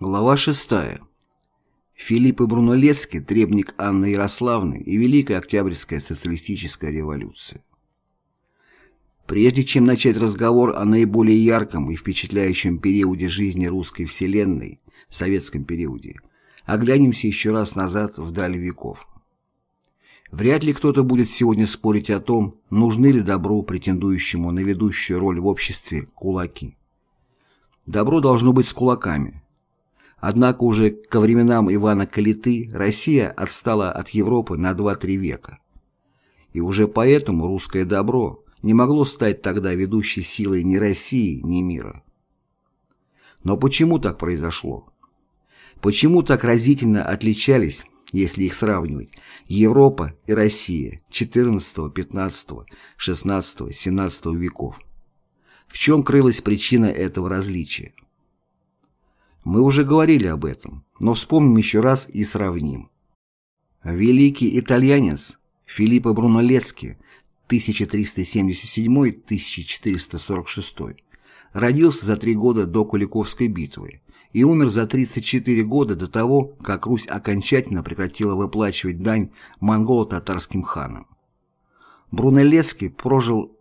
Глава 6. Филипп и Брунолецкий, требник Анны Ярославны и Великая Октябрьская социалистическая революция. Прежде чем начать разговор о наиболее ярком и впечатляющем периоде жизни русской вселенной, советском периоде, оглянемся еще раз назад вдаль веков. Вряд ли кто-то будет сегодня спорить о том, нужны ли добру, претендующему на ведущую роль в обществе, кулаки. Добро должно быть с кулаками – Однако уже ко временам Ивана Калиты Россия отстала от Европы на 2-3 века. И уже поэтому русское добро не могло стать тогда ведущей силой ни России, ни мира. Но почему так произошло? Почему так разительно отличались, если их сравнивать, Европа и Россия XIV, XV, XVI, XVII веков? В чем крылась причина этого различия? Мы уже говорили об этом, но вспомним еще раз и сравним. Великий итальянец Филиппо Бруноллески 1377-1446 родился за три года до Куликовской битвы и умер за 34 года до того, как Русь окончательно прекратила выплачивать дань монголо-татарским ханам. Брунеллески прожил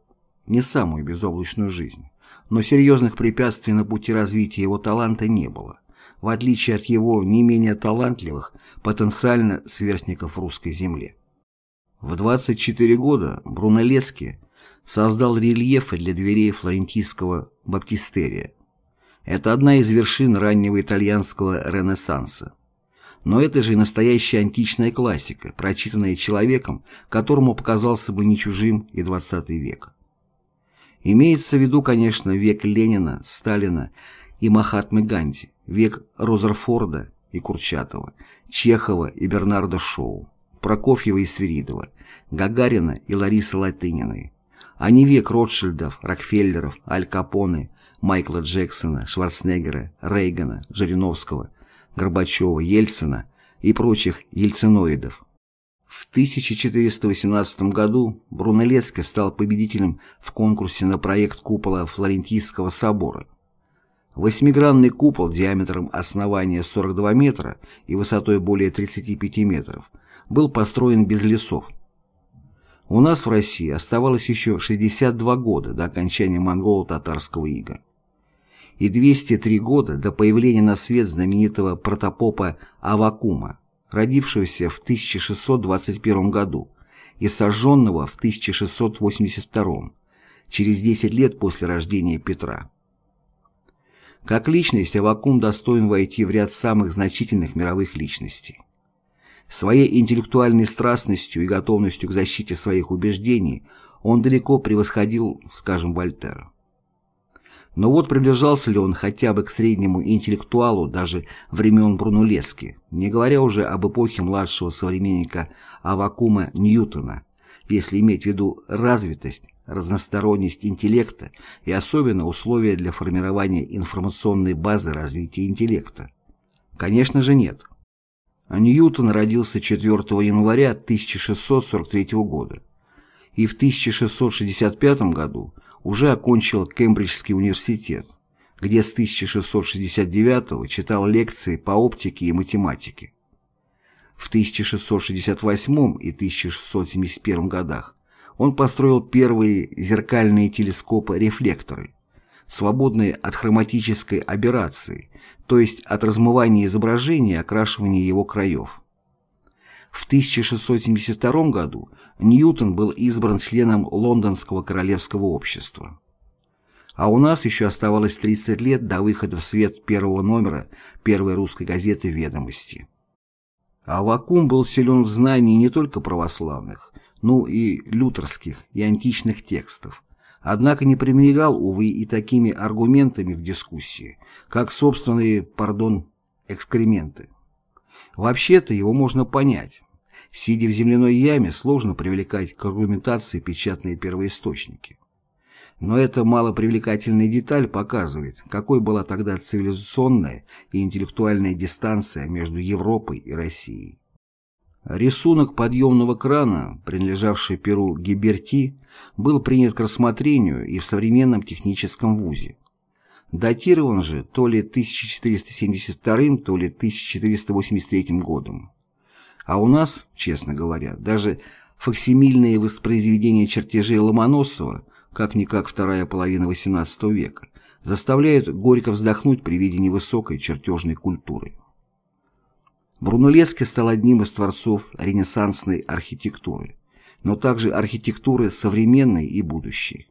не самую безоблачную жизнь но серьезных препятствий на пути развития его таланта не было, в отличие от его не менее талантливых, потенциально сверстников русской земли. В 24 года Брунеллески создал рельефы для дверей флорентийского баптистерия. Это одна из вершин раннего итальянского ренессанса. Но это же и настоящая античная классика, прочитанная человеком, которому показался бы не чужим и XX век. Имеется в виду, конечно, век Ленина, Сталина и Махатмы Ганди, век Розерфорда и Курчатова, Чехова и Бернарда Шоу, Прокофьева и Свиридова, Гагарина и Ларисы Латыниной, а не век Ротшильдов, Рокфеллеров, Аль Капоне, Майкла Джексона, Шварценеггера, Рейгана, Жириновского, Горбачева, Ельцина и прочих ельциноидов, в 1418 году Брунеллески стал победителем в конкурсе на проект купола Флорентийского собора. Восьмигранный купол диаметром основания 42 метра и высотой более 35 метров был построен без лесов. У нас в России оставалось еще 62 года до окончания монголо-татарского ига и 203 года до появления на свет знаменитого протопопа Авакума, родившегося в 1621 году и сожженного в 1682, через 10 лет после рождения Петра. Как личность Авакум достоин войти в ряд самых значительных мировых личностей. Своей интеллектуальной страстностью и готовностью к защите своих убеждений он далеко превосходил, скажем, Вольтера. Но вот приближался ли он хотя бы к среднему интеллектуалу даже времен Брунулески, не говоря уже об эпохе младшего современника Авакума Ньютона, если иметь в виду развитость, разносторонность интеллекта и особенно условия для формирования информационной базы развития интеллекта? Конечно же нет. Ньютон родился 4 января 1643 года и в 1665 году уже окончил Кембриджский университет, где с 1669 читал лекции по оптике и математике. В 1668 и 1671 годах он построил первые зеркальные телескопы-рефлекторы, свободные от хроматической аберрации, то есть от размывания изображения и окрашивания его краев. В 1672 году Ньютон был избран членом Лондонского королевского общества. А у нас еще оставалось 30 лет до выхода в свет первого номера первой русской газеты «Ведомости». Авакум был силен в знании не только православных, но и лютерских и античных текстов, однако не пренебрегал, увы, и такими аргументами в дискуссии, как собственные, пардон, экскременты. Вообще-то его можно понять. Сидя в земляной яме, сложно привлекать к аргументации печатные первоисточники. Но эта малопривлекательная деталь показывает, какой была тогда цивилизационная и интеллектуальная дистанция между Европой и Россией. Рисунок подъемного крана, принадлежавший Перу Гиберти, был принят к рассмотрению и в современном техническом вузе. Датирован же то ли 1472, то ли 1483 годом. А у нас, честно говоря, даже факсимильные воспроизведения чертежей Ломоносова, как-никак вторая половина XVIII века, заставляют горько вздохнуть при виде невысокой чертежной культуры. Брунеллески стал одним из творцов ренессансной архитектуры, но также архитектуры современной и будущей.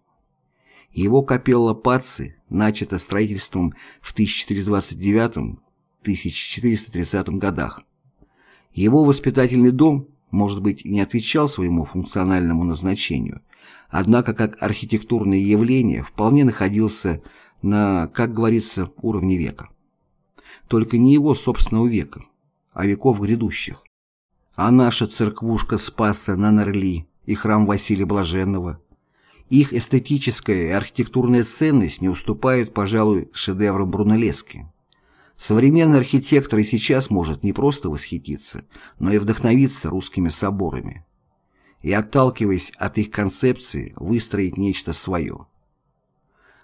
Его капелла Пацци начата строительством в 1429-1430 годах. Его воспитательный дом, может быть, не отвечал своему функциональному назначению, однако как архитектурное явление вполне находился на, как говорится, уровне века. Только не его собственного века, а веков грядущих. А наша церквушка Спаса на Норли и храм Василия Блаженного, их эстетическая и архитектурная ценность не уступает, пожалуй, шедеврам Брунеллески. Современный архитектор и сейчас может не просто восхититься, но и вдохновиться русскими соборами. И, отталкиваясь от их концепции, выстроить нечто свое.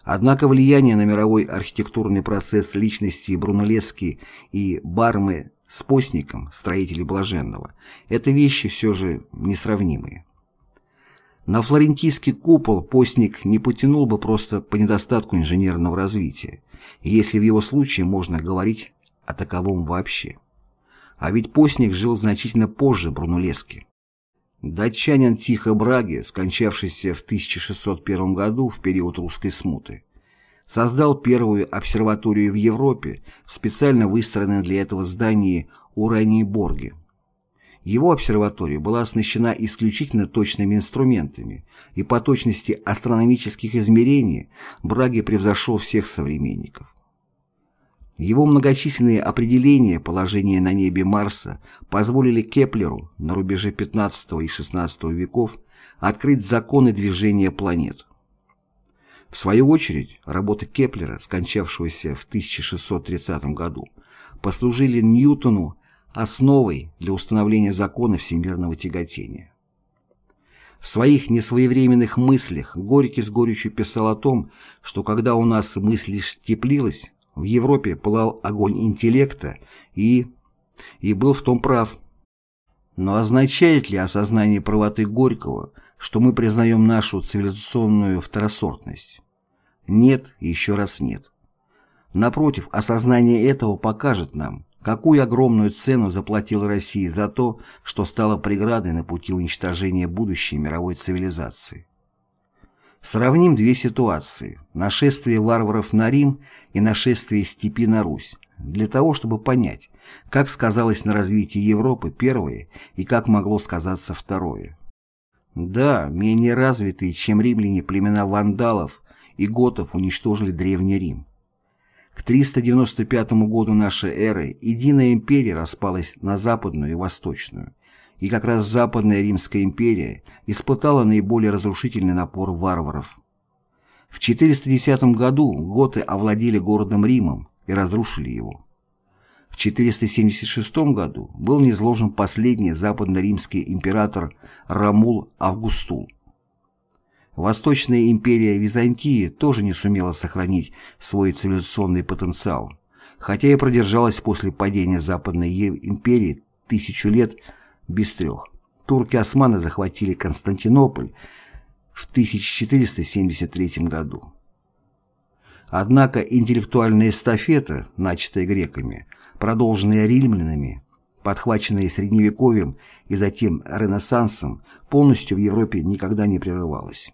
Однако влияние на мировой архитектурный процесс личности Брунеллески и Бармы с постником, строителей Блаженного, это вещи все же несравнимые. На флорентийский купол постник не потянул бы просто по недостатку инженерного развития, если в его случае можно говорить о таковом вообще. А ведь постник жил значительно позже Брунеллески. Датчанин Тихо Браги, скончавшийся в 1601 году в период русской смуты, создал первую обсерваторию в Европе в специально выстроенном для этого здании Ураниборге. Его обсерватория была оснащена исключительно точными инструментами, и по точности астрономических измерений Браге превзошел всех современников. Его многочисленные определения положения на небе Марса позволили Кеплеру на рубеже XV и XVI веков открыть законы движения планет. В свою очередь, работы Кеплера, скончавшегося в 1630 году, послужили Ньютону основой для установления закона всемирного тяготения. В своих несвоевременных мыслях Горький с горечью писал о том, что когда у нас мысль лишь теплилась, в Европе пылал огонь интеллекта и... и был в том прав. Но означает ли осознание правоты Горького, что мы признаем нашу цивилизационную второсортность? Нет еще раз нет. Напротив, осознание этого покажет нам, какую огромную цену заплатила Россия за то, что стала преградой на пути уничтожения будущей мировой цивилизации. Сравним две ситуации – нашествие варваров на Рим и нашествие степи на Русь, для того, чтобы понять, как сказалось на развитии Европы первое и как могло сказаться второе. Да, менее развитые, чем римляне племена вандалов и готов уничтожили Древний Рим. К 395 году нашей эры единая империя распалась на западную и восточную, и как раз Западная Римская империя испытала наиболее разрушительный напор варваров. В 410 году готы овладели городом Римом и разрушили его. В 476 году был низложен последний западно-римский император Рамул Августул. Восточная империя Византии тоже не сумела сохранить свой цивилизационный потенциал, хотя и продержалась после падения Западной империи тысячу лет без трех. Турки-османы захватили Константинополь в 1473 году. Однако интеллектуальная эстафета, начатая греками, продолженная римлянами, подхваченная Средневековьем и затем Ренессансом, полностью в Европе никогда не прерывалась.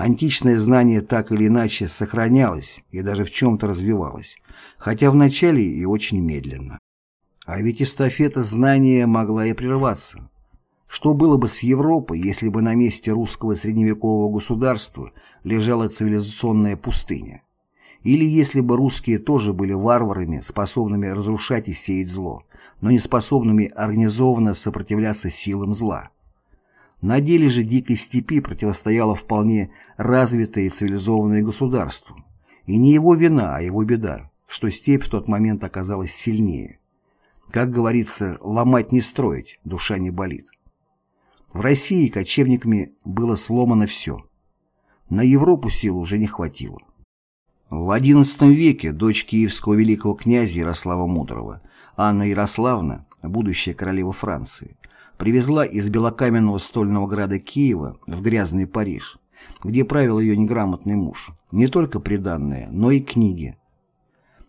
Античное знание так или иначе сохранялось и даже в чем-то развивалось, хотя вначале и очень медленно. А ведь эстафета знания могла и прерваться. Что было бы с Европой, если бы на месте русского средневекового государства лежала цивилизационная пустыня? Или если бы русские тоже были варварами, способными разрушать и сеять зло, но не способными организованно сопротивляться силам зла? На деле же дикой степи противостояло вполне развитое и цивилизованное государство. И не его вина, а его беда, что степь в тот момент оказалась сильнее. Как говорится, ломать не строить, душа не болит. В России кочевниками было сломано все. На Европу сил уже не хватило. В XI веке дочь киевского великого князя Ярослава Мудрого, Анна Ярославна, будущая королева Франции, привезла из белокаменного стольного града Киева в грязный Париж, где правил ее неграмотный муж, не только приданное, но и книги.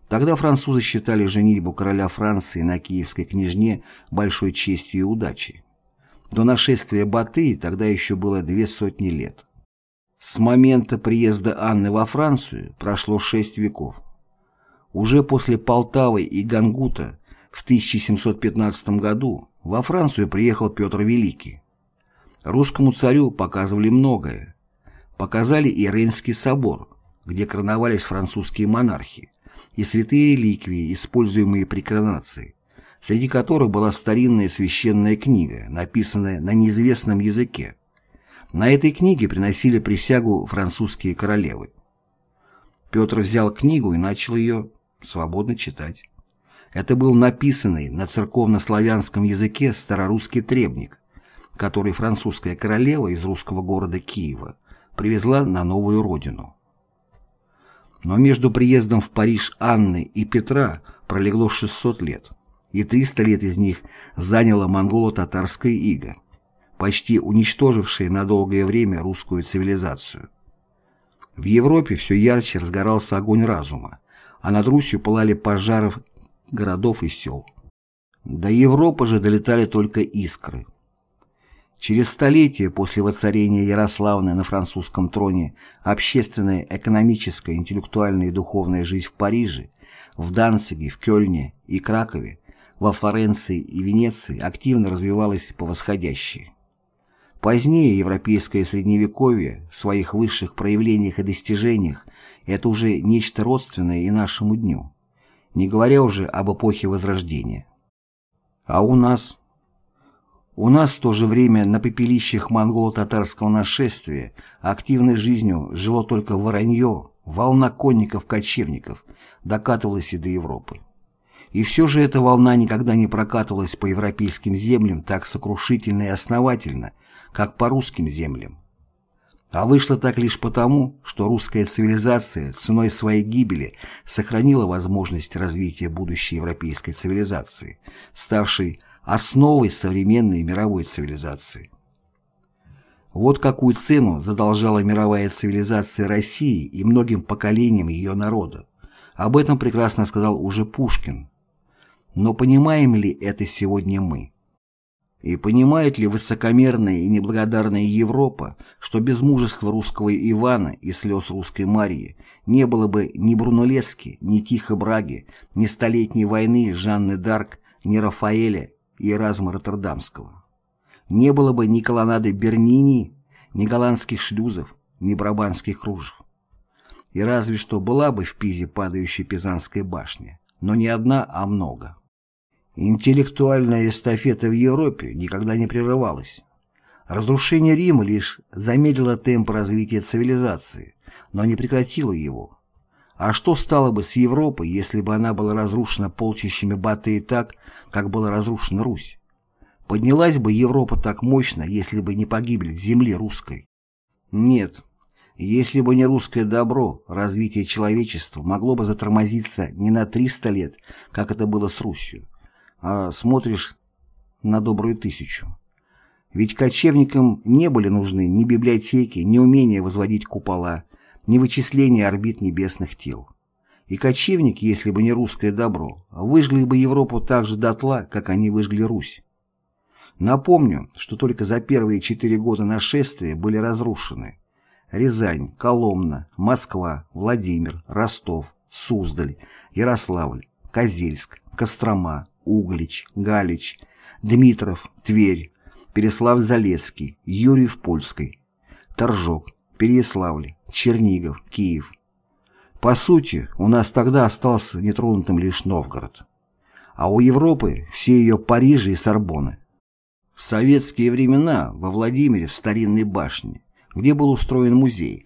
Тогда французы считали женитьбу короля Франции на киевской княжне большой честью и удачей. До нашествия Батыя тогда еще было две сотни лет. С момента приезда Анны во Францию прошло шесть веков. Уже после Полтавы и Гангута в 1715 году во Францию приехал Петр Великий. Русскому царю показывали многое. Показали и Рейнский собор, где короновались французские монархи, и святые реликвии, используемые при коронации, среди которых была старинная священная книга, написанная на неизвестном языке. На этой книге приносили присягу французские королевы. Петр взял книгу и начал ее свободно читать. Это был написанный на церковно-славянском языке старорусский требник, который французская королева из русского города Киева привезла на новую родину. Но между приездом в Париж Анны и Петра пролегло 600 лет, и 300 лет из них заняло монголо-татарская ига почти уничтожившие на долгое время русскую цивилизацию. В Европе все ярче разгорался огонь разума, а над Русью пылали пожаров городов и сел. До Европы же долетали только искры. Через столетия после воцарения Ярославны на французском троне общественная, экономическая, интеллектуальная и духовная жизнь в Париже, в Данциге, в Кёльне и Кракове, во Флоренции и Венеции активно развивалась по восходящей. Позднее европейское средневековье в своих высших проявлениях и достижениях это уже нечто родственное и нашему дню, не говоря уже об эпохе Возрождения. А у нас? У нас в то же время на пепелищах монголо-татарского нашествия активной жизнью жило только воронье, волна конников-кочевников докатывалась и до Европы. И все же эта волна никогда не прокатывалась по европейским землям так сокрушительно и основательно, как по русским землям. А вышло так лишь потому, что русская цивилизация ценой своей гибели сохранила возможность развития будущей европейской цивилизации, ставшей основой современной мировой цивилизации. Вот какую цену задолжала мировая цивилизация России и многим поколениям ее народа. Об этом прекрасно сказал уже Пушкин. Но понимаем ли это сегодня мы? И понимает ли высокомерная и неблагодарная Европа, что без мужества русского Ивана и слез русской Марии не было бы ни Брунеллески, ни Тихо Браги, ни Столетней войны Жанны Дарк, ни Рафаэля и Эразма Роттердамского? Не было бы ни колоннады Бернини, ни голландских шлюзов, ни брабанских кружев. И разве что была бы в Пизе падающая Пизанская башня, но не одна, а много. Интеллектуальная эстафета в Европе никогда не прерывалась. Разрушение Рима лишь замедлило темп развития цивилизации, но не прекратило его. А что стало бы с Европой, если бы она была разрушена полчищами Батыя так, как была разрушена Русь? Поднялась бы Европа так мощно, если бы не погибли земли русской? Нет. Если бы не русское добро, развитие человечества могло бы затормозиться не на 300 лет, как это было с Русью, а смотришь на добрую тысячу. Ведь кочевникам не были нужны ни библиотеки, ни умения возводить купола, ни вычисления орбит небесных тел. И кочевники, если бы не русское добро, выжгли бы Европу так же дотла, как они выжгли Русь. Напомню, что только за первые четыре года нашествия были разрушены Рязань, Коломна, Москва, Владимир, Ростов, Суздаль, Ярославль, Козельск, Кострома, Углич, Галич, Дмитров, Тверь, Переслав-Залесский, Юрьев-Польский, Торжок, Переяславль, Чернигов, Киев. По сути, у нас тогда остался нетронутым лишь Новгород. А у Европы все ее Парижи и Сорбоны. В советские времена во Владимире в старинной башне, где был устроен музей,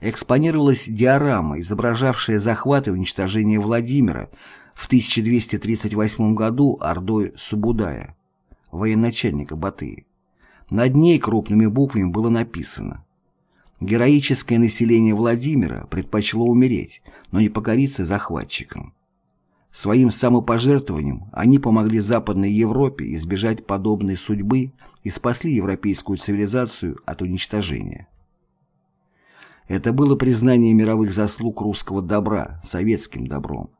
экспонировалась диорама, изображавшая захват и уничтожение Владимира в 1238 году ордой Субудая, военачальника Батыя. Над ней крупными буквами было написано Героическое население Владимира предпочло умереть, но не покориться захватчикам. Своим самопожертвованием они помогли Западной Европе избежать подобной судьбы и спасли европейскую цивилизацию от уничтожения. Это было признание мировых заслуг русского добра советским добром.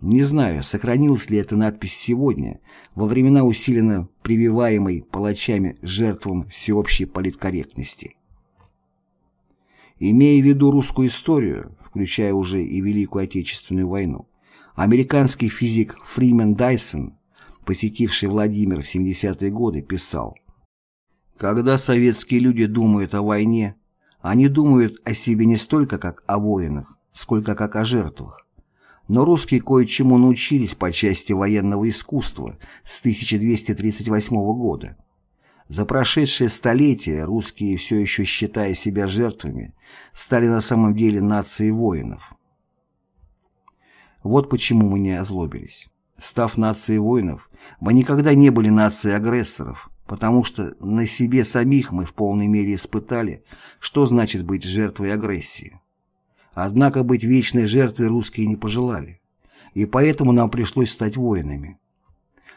Не знаю, сохранилась ли эта надпись сегодня, во времена усиленно прививаемой палачами жертвам всеобщей политкорректности. Имея в виду русскую историю, включая уже и Великую Отечественную войну, Американский физик Фримен Дайсон, посетивший Владимир в 70-е годы, писал «Когда советские люди думают о войне, они думают о себе не столько как о воинах, сколько как о жертвах. Но русские кое-чему научились по части военного искусства с 1238 года. За прошедшее столетие русские, все еще считая себя жертвами, стали на самом деле нацией воинов. Вот почему мы не озлобились. Став нацией воинов, мы никогда не были нацией агрессоров, потому что на себе самих мы в полной мере испытали, что значит быть жертвой агрессии. Однако быть вечной жертвой русские не пожелали, и поэтому нам пришлось стать воинами.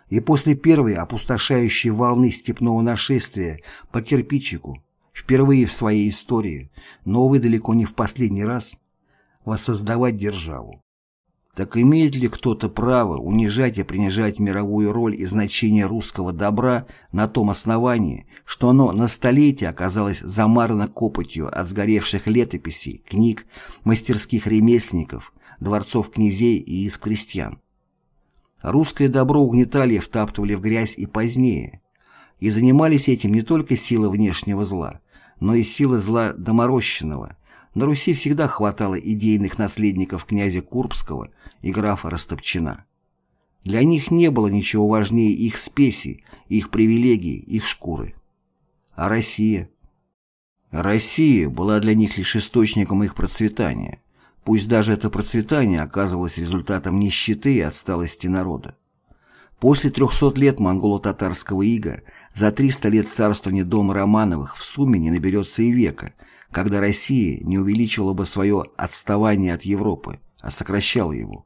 И после первой опустошающей волны степного нашествия по кирпичику, впервые в своей истории, но, увы, далеко не в последний раз, воссоздавать державу. Так имеет ли кто-то право унижать и принижать мировую роль и значение русского добра на том основании, что оно на столетие оказалось замарано копотью от сгоревших летописей, книг, мастерских ремесленников, дворцов князей и из крестьян? Русское добро угнетали и втаптывали в грязь и позднее, и занимались этим не только силы внешнего зла, но и силы зла доморощенного. На Руси всегда хватало идейных наследников князя Курбского – и графа Растопчина. Для них не было ничего важнее их спеси, их привилегий, их шкуры. А Россия? Россия была для них лишь источником их процветания, пусть даже это процветание оказывалось результатом нищеты и отсталости народа. После 300 лет монголо-татарского ига, за 300 лет царствования дома Романовых в сумме не наберется и века, когда Россия не увеличила бы свое отставание от Европы, а сокращала его.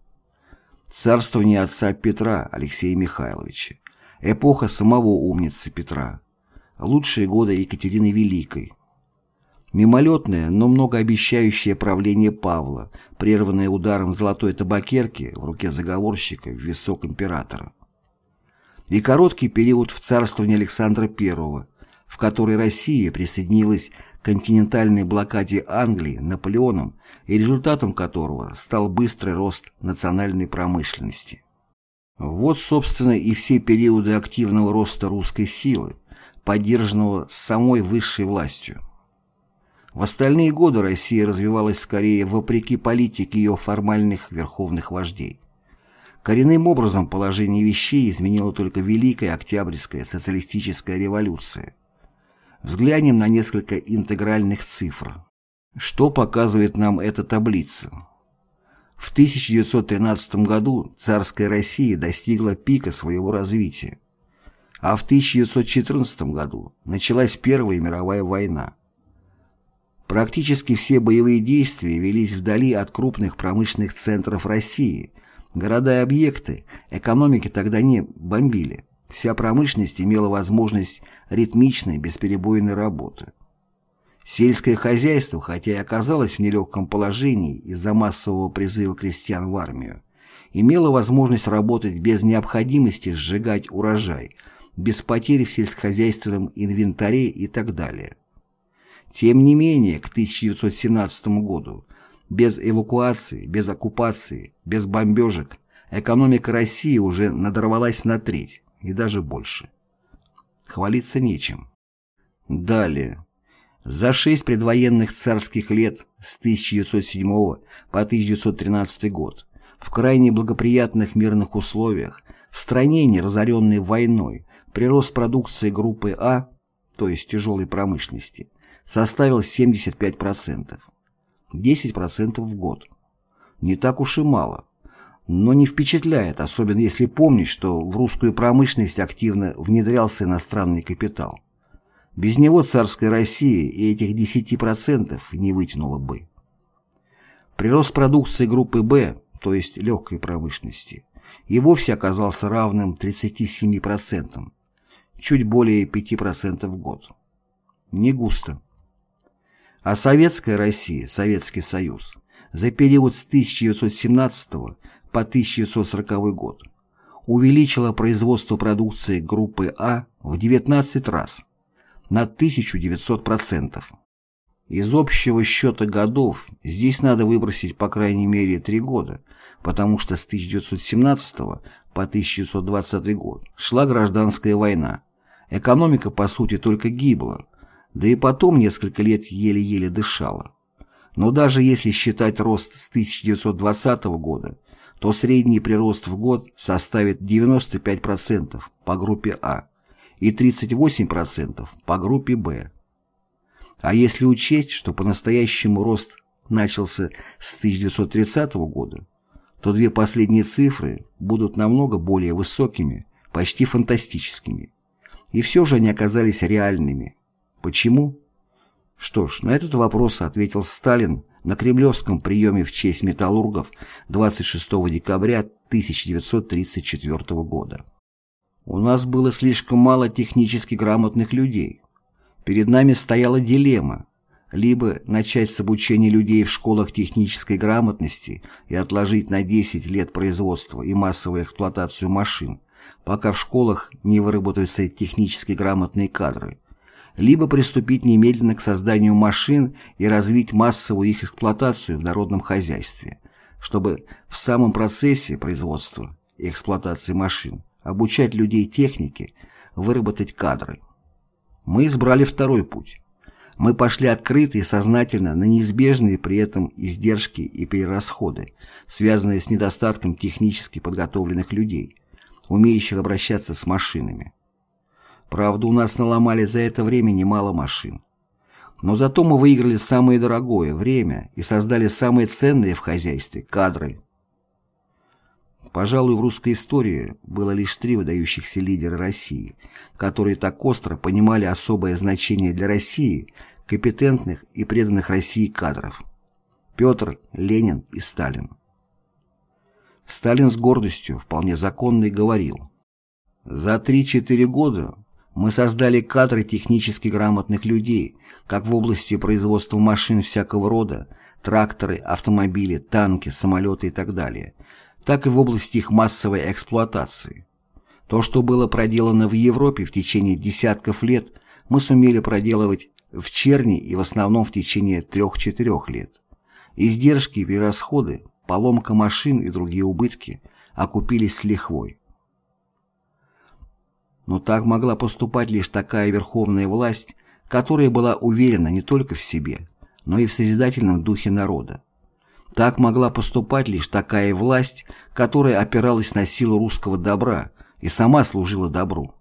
Царствование отца Петра Алексея Михайловича. Эпоха самого умницы Петра. Лучшие годы Екатерины Великой. Мимолетное, но многообещающее правление Павла, прерванное ударом золотой табакерки в руке заговорщика в висок императора. И короткий период в царствовании Александра I, в который Россия присоединилась континентальной блокаде Англии Наполеоном и результатом которого стал быстрый рост национальной промышленности. Вот, собственно, и все периоды активного роста русской силы, поддержанного самой высшей властью. В остальные годы Россия развивалась скорее вопреки политике ее формальных верховных вождей. Коренным образом положение вещей изменила только Великая Октябрьская социалистическая революция – Взглянем на несколько интегральных цифр. Что показывает нам эта таблица? В 1913 году царская Россия достигла пика своего развития, а в 1914 году началась Первая мировая война. Практически все боевые действия велись вдали от крупных промышленных центров России, города и объекты, экономики тогда не бомбили. Вся промышленность имела возможность ритмичной, бесперебойной работы. Сельское хозяйство, хотя и оказалось в нелегком положении из-за массового призыва крестьян в армию, имело возможность работать без необходимости сжигать урожай, без потери в сельскохозяйственном инвентаре и так далее. Тем не менее, к 1917 году, без эвакуации, без оккупации, без бомбежек, экономика России уже надорвалась на треть, и даже больше. Хвалиться нечем. Далее. За шесть предвоенных царских лет с 1907 по 1913 год в крайне благоприятных мирных условиях в стране, не разоренной войной, прирост продукции группы А, то есть тяжелой промышленности, составил 75%. 10% в год. Не так уж и мало но не впечатляет, особенно если помнить, что в русскую промышленность активно внедрялся иностранный капитал. Без него царская Россия и этих 10% не вытянула бы. Прирост продукции группы «Б», то есть легкой промышленности, и вовсе оказался равным 37%, чуть более 5% в год. Не густо. А советская Россия, Советский Союз, за период с 1917 по 1940 год увеличила производство продукции группы А в 19 раз, на 1900%. Из общего счета годов здесь надо выбросить по крайней мере три года, потому что с 1917 по 1920 год шла гражданская война. Экономика, по сути, только гибла, да и потом несколько лет еле-еле дышала. Но даже если считать рост с 1920 года, то средний прирост в год составит 95% по группе А и 38% по группе Б. А если учесть, что по-настоящему рост начался с 1930 года, то две последние цифры будут намного более высокими, почти фантастическими. И все же они оказались реальными. Почему? Что ж, на этот вопрос ответил Сталин на кремлевском приеме в честь металлургов 26 декабря 1934 года. У нас было слишком мало технически грамотных людей. Перед нами стояла дилемма либо начать с обучения людей в школах технической грамотности и отложить на 10 лет производство и массовую эксплуатацию машин, пока в школах не выработаются технически грамотные кадры, либо приступить немедленно к созданию машин и развить массовую их эксплуатацию в народном хозяйстве, чтобы в самом процессе производства и эксплуатации машин обучать людей технике, выработать кадры. Мы избрали второй путь. Мы пошли открыто и сознательно на неизбежные при этом издержки и перерасходы, связанные с недостатком технически подготовленных людей, умеющих обращаться с машинами. Правда, у нас наломали за это время немало машин. Но зато мы выиграли самое дорогое – время и создали самые ценные в хозяйстве – кадры. Пожалуй, в русской истории было лишь три выдающихся лидера России, которые так остро понимали особое значение для России компетентных и преданных России кадров. Петр, Ленин и Сталин. Сталин с гордостью, вполне законной, говорил «За 3-4 года мы создали кадры технически грамотных людей, как в области производства машин всякого рода, тракторы, автомобили, танки, самолеты и так далее, так и в области их массовой эксплуатации. То, что было проделано в Европе в течение десятков лет, мы сумели проделывать в Черни и в основном в течение трех-четырех лет. Издержки и перерасходы, поломка машин и другие убытки окупились с лихвой. Но так могла поступать лишь такая верховная власть, которая была уверена не только в себе, но и в созидательном духе народа. Так могла поступать лишь такая власть, которая опиралась на силу русского добра и сама служила добру.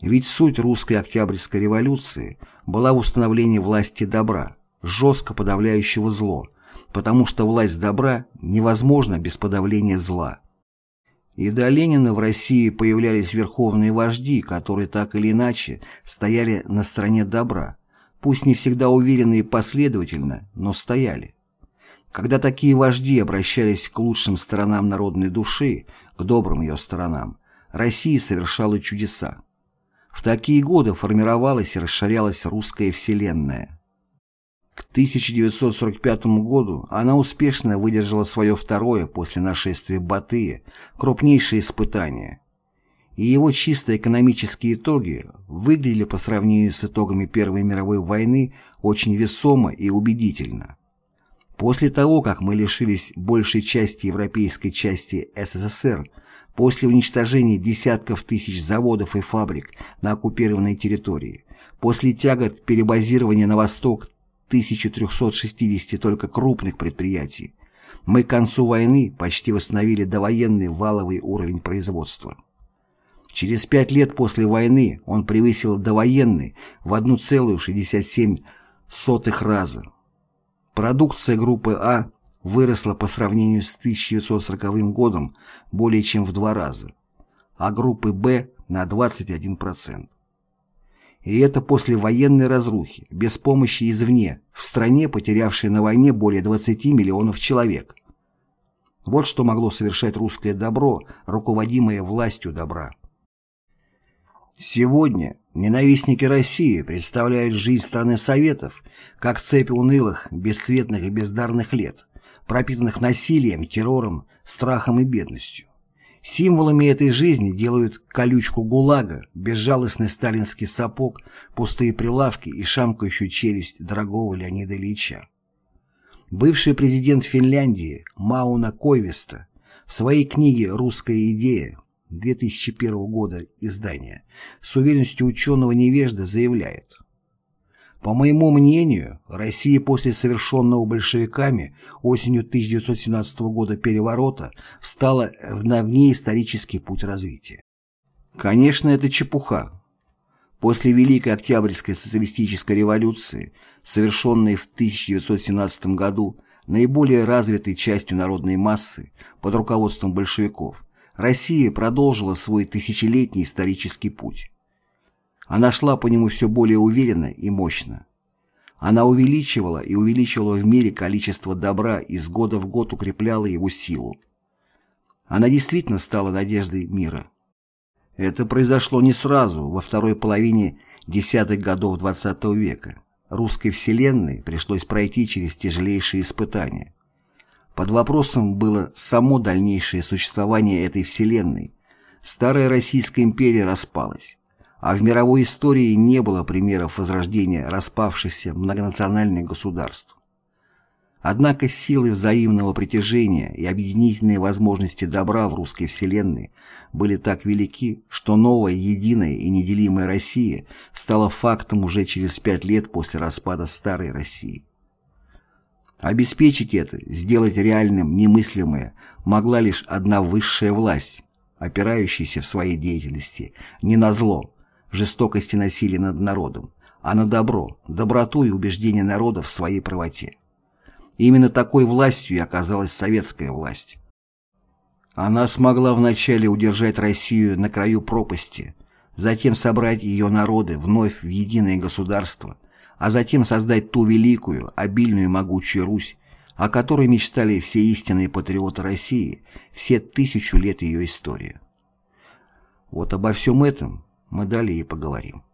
Ведь суть русской Октябрьской революции была в установлении власти добра, жестко подавляющего зло, потому что власть добра невозможна без подавления зла. И до Ленина в России появлялись верховные вожди, которые так или иначе стояли на стороне добра, пусть не всегда уверенно и последовательно, но стояли. Когда такие вожди обращались к лучшим сторонам народной души, к добрым ее сторонам, Россия совершала чудеса. В такие годы формировалась и расширялась русская вселенная. К 1945 году она успешно выдержала свое второе после нашествия Батыя крупнейшее испытание. И его чисто экономические итоги выглядели по сравнению с итогами Первой мировой войны очень весомо и убедительно. После того, как мы лишились большей части европейской части СССР, после уничтожения десятков тысяч заводов и фабрик на оккупированной территории, после тягот перебазирования на восток 1360 только крупных предприятий, мы к концу войны почти восстановили довоенный валовый уровень производства. Через пять лет после войны он превысил довоенный в 1,67 раза. Продукция группы А выросла по сравнению с 1940 годом более чем в два раза, а группы Б на 21%. И это после военной разрухи, без помощи извне, в стране, потерявшей на войне более 20 миллионов человек. Вот что могло совершать русское добро, руководимое властью добра. Сегодня ненавистники России представляют жизнь страны Советов как цепь унылых, бесцветных и бездарных лет, пропитанных насилием, террором, страхом и бедностью. Символами этой жизни делают колючку ГУЛАГа, безжалостный сталинский сапог, пустые прилавки и шамкающую челюсть дорогого Леонида Ильича. Бывший президент Финляндии Мауна Койвиста в своей книге «Русская идея» 2001 года издания с уверенностью ученого-невежда заявляет по моему мнению, Россия после совершенного большевиками осенью 1917 года переворота встала на внеисторический путь развития. Конечно, это чепуха. После Великой Октябрьской социалистической революции, совершенной в 1917 году наиболее развитой частью народной массы под руководством большевиков, Россия продолжила свой тысячелетний исторический путь. Она шла по нему все более уверенно и мощно. Она увеличивала и увеличивала в мире количество добра и с года в год укрепляла его силу. Она действительно стала надеждой мира. Это произошло не сразу, во второй половине десятых годов XX века. Русской вселенной пришлось пройти через тяжелейшие испытания. Под вопросом было само дальнейшее существование этой вселенной. Старая Российская империя распалась а в мировой истории не было примеров возрождения распавшихся многонациональных государств. Однако силы взаимного притяжения и объединительные возможности добра в русской вселенной были так велики, что новая, единая и неделимая Россия стала фактом уже через пять лет после распада старой России. Обеспечить это, сделать реальным немыслимое, могла лишь одна высшая власть, опирающаяся в своей деятельности не на зло, жестокость и насилие над народом, а на добро, доброту и убеждение народа в своей правоте. Именно такой властью и оказалась советская власть. Она смогла вначале удержать Россию на краю пропасти, затем собрать ее народы вновь в единое государство, а затем создать ту великую, обильную и могучую Русь, о которой мечтали все истинные патриоты России все тысячу лет ее истории. Вот обо всем этом мы далее поговорим.